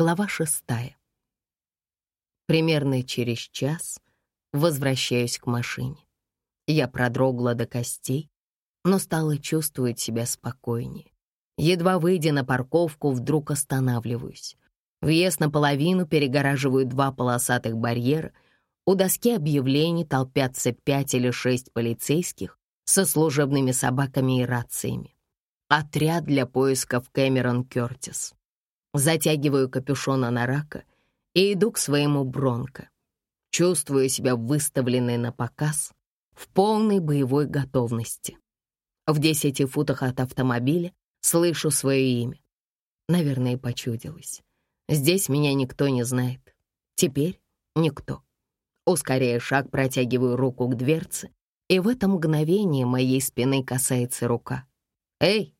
Глава шестая. Примерно через час возвращаюсь к машине. Я продрогла до костей, но стала чувствовать себя спокойнее. Едва выйдя на парковку, вдруг останавливаюсь. Въезд наполовину перегораживают два полосатых барьера. У доски объявлений толпятся пять или шесть полицейских со служебными собаками и рациями. Отряд для поисков Кэмерон Кёртис. Затягиваю капюшон анарака и иду к своему Бронко. Чувствую себя выставленной на показ в полной боевой готовности. В десяти футах от автомобиля слышу свое имя. Наверное, почудилось. Здесь меня никто не знает. Теперь никто. Ускоряя шаг, протягиваю руку к дверце, и в это мгновение моей спины касается рука. «Эй!»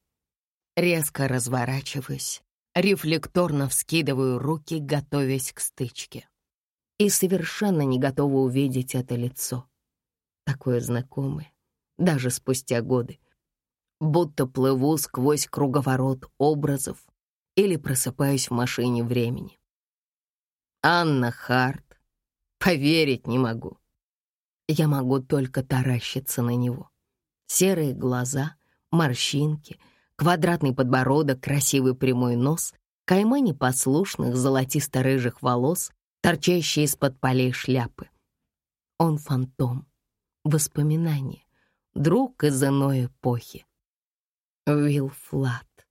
Резко разворачиваюсь рефлекторно вскидываю руки, готовясь к стычке. И совершенно не готова увидеть это лицо. Такое знакомое, даже спустя годы. Будто плыву сквозь круговорот образов или просыпаюсь в машине времени. Анна Харт. Поверить не могу. Я могу только таращиться на него. Серые глаза, морщинки — Квадратный подбородок, красивый прямой нос, кайма непослушных золотисто-рыжих волос, торчащие из-под полей шляпы. Он фантом, воспоминание, друг из иной эпохи. Уилл Флат.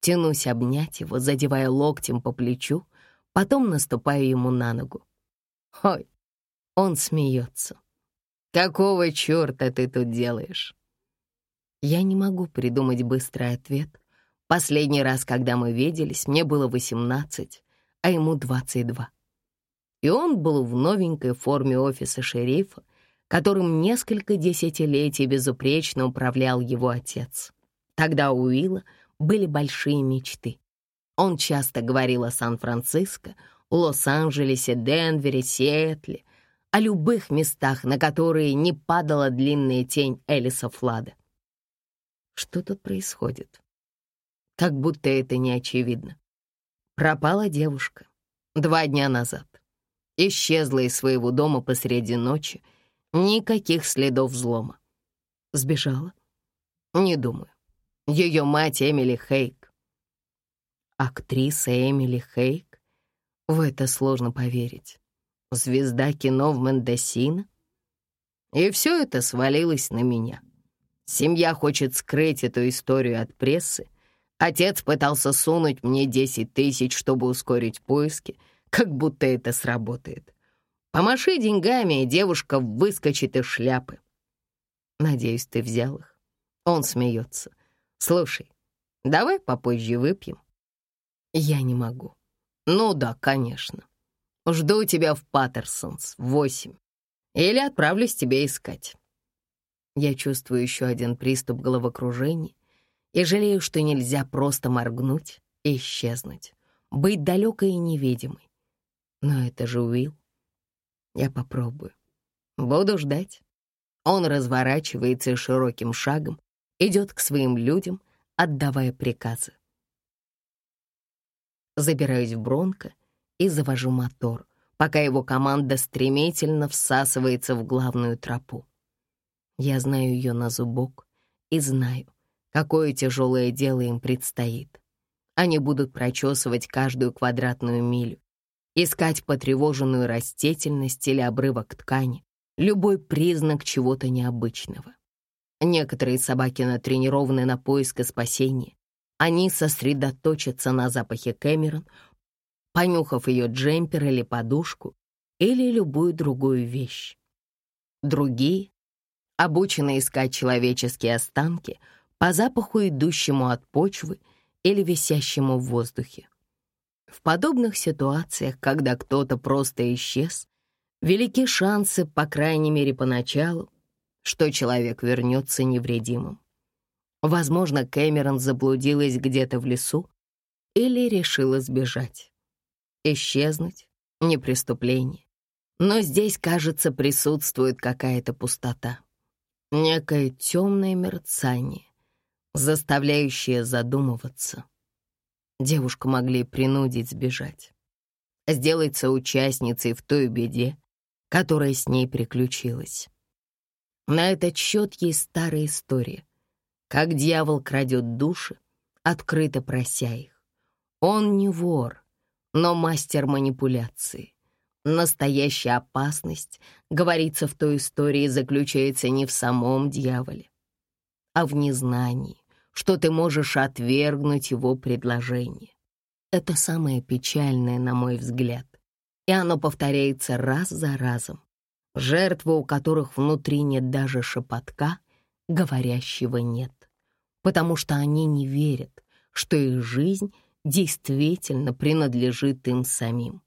Тянусь обнять его, задевая локтем по плечу, потом наступаю ему на ногу. Ой, он смеется. «Какого черта ты тут делаешь?» Я не могу придумать быстрый ответ. Последний раз, когда мы виделись, мне было 18, а ему 22. И он был в новенькой форме офиса шерифа, которым несколько десятилетий безупречно управлял его отец. Тогда у Уилла были большие мечты. Он часто говорил о Сан-Франциско, Лос-Анджелесе, Денвере, Сиэтле, о любых местах, на которые не падала длинная тень Элиса Флада. Что тут происходит? Как будто это не очевидно. Пропала девушка два дня назад. Исчезла из своего дома посреди ночи. Никаких следов взлома. Сбежала? Не думаю. Ее мать Эмили Хейк. Актриса Эмили Хейк? В это сложно поверить. Звезда кино в Мендесино? И все это свалилось на меня. Семья хочет скрыть эту историю от прессы. Отец пытался сунуть мне 10 тысяч, чтобы ускорить поиски, как будто это сработает. Помаши деньгами, и девушка выскочит из шляпы. Надеюсь, ты взял их. Он смеется. Слушай, давай попозже выпьем. Я не могу. Ну да, конечно. Жду тебя в Паттерсонс в восемь. Или отправлюсь тебя искать. Я чувствую еще один приступ головокружения и жалею, что нельзя просто моргнуть и исчезнуть, быть далекой и невидимой. Но это же Уилл. Я попробую. Буду ждать. Он разворачивается широким шагом идет к своим людям, отдавая приказы. Забираюсь в Бронко и завожу мотор, пока его команда стремительно всасывается в главную тропу. Я знаю ее на зубок и знаю, какое тяжелое дело им предстоит. Они будут прочесывать каждую квадратную милю, искать потревоженную растительность или обрывок ткани, любой признак чего-то необычного. Некоторые собаки натренированы на поиск и спасение. Они сосредоточатся на запахе Кэмерон, понюхав ее джемпер или подушку, или любую другую вещь. Другие обучены искать человеческие останки по запаху, идущему от почвы или висящему в воздухе. В подобных ситуациях, когда кто-то просто исчез, велики шансы, по крайней мере поначалу, что человек вернется невредимым. Возможно, Кэмерон заблудилась где-то в лесу или решила сбежать. Исчезнуть — не преступление. Но здесь, кажется, присутствует какая-то пустота некое темное мерцание, заставляющее задумываться. девушку могли принудить сбежать. Сделаться участницей в той беде, которая с ней приключилась. На этот счет есть старая история. Как дьявол крадет души, открыто прося их. Он не вор, но мастер манипуляции. Настоящая опасность, говорится в той истории, заключается не в самом дьяволе, а в незнании, что ты можешь отвергнуть его предложение. Это самое печальное, на мой взгляд, и оно повторяется раз за разом. Жертвы, у которых внутри нет даже шепотка, говорящего «нет», потому что они не верят, что их жизнь действительно принадлежит им самим.